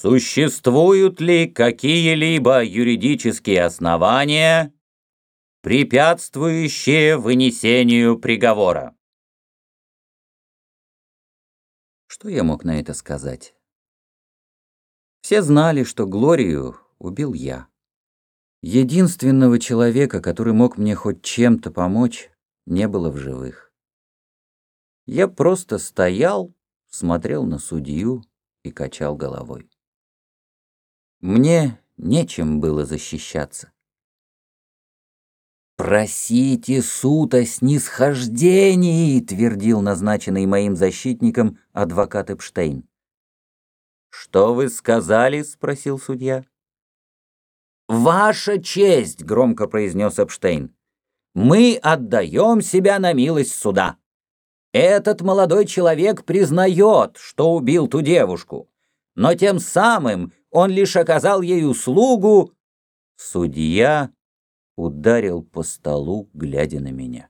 Существуют ли какие-либо юридические основания, препятствующие вынесению приговора? Что я мог на это сказать? Все знали, что Глорию убил я. Единственного человека, который мог мне хоть чем-то помочь, не было в живых. Я просто стоял, смотрел на судью и качал головой. Мне нечем было защищаться. «Просите суд о снисхождении!» — твердил назначенный моим защитником адвокат Эпштейн. «Что вы сказали?» — спросил судья. «Ваша честь!» — громко произнес Эпштейн. «Мы отдаем себя на милость суда. Этот молодой человек признает, что убил ту девушку, но тем самым он лишь оказал ей услугу. Судья ударил по столу, глядя на меня.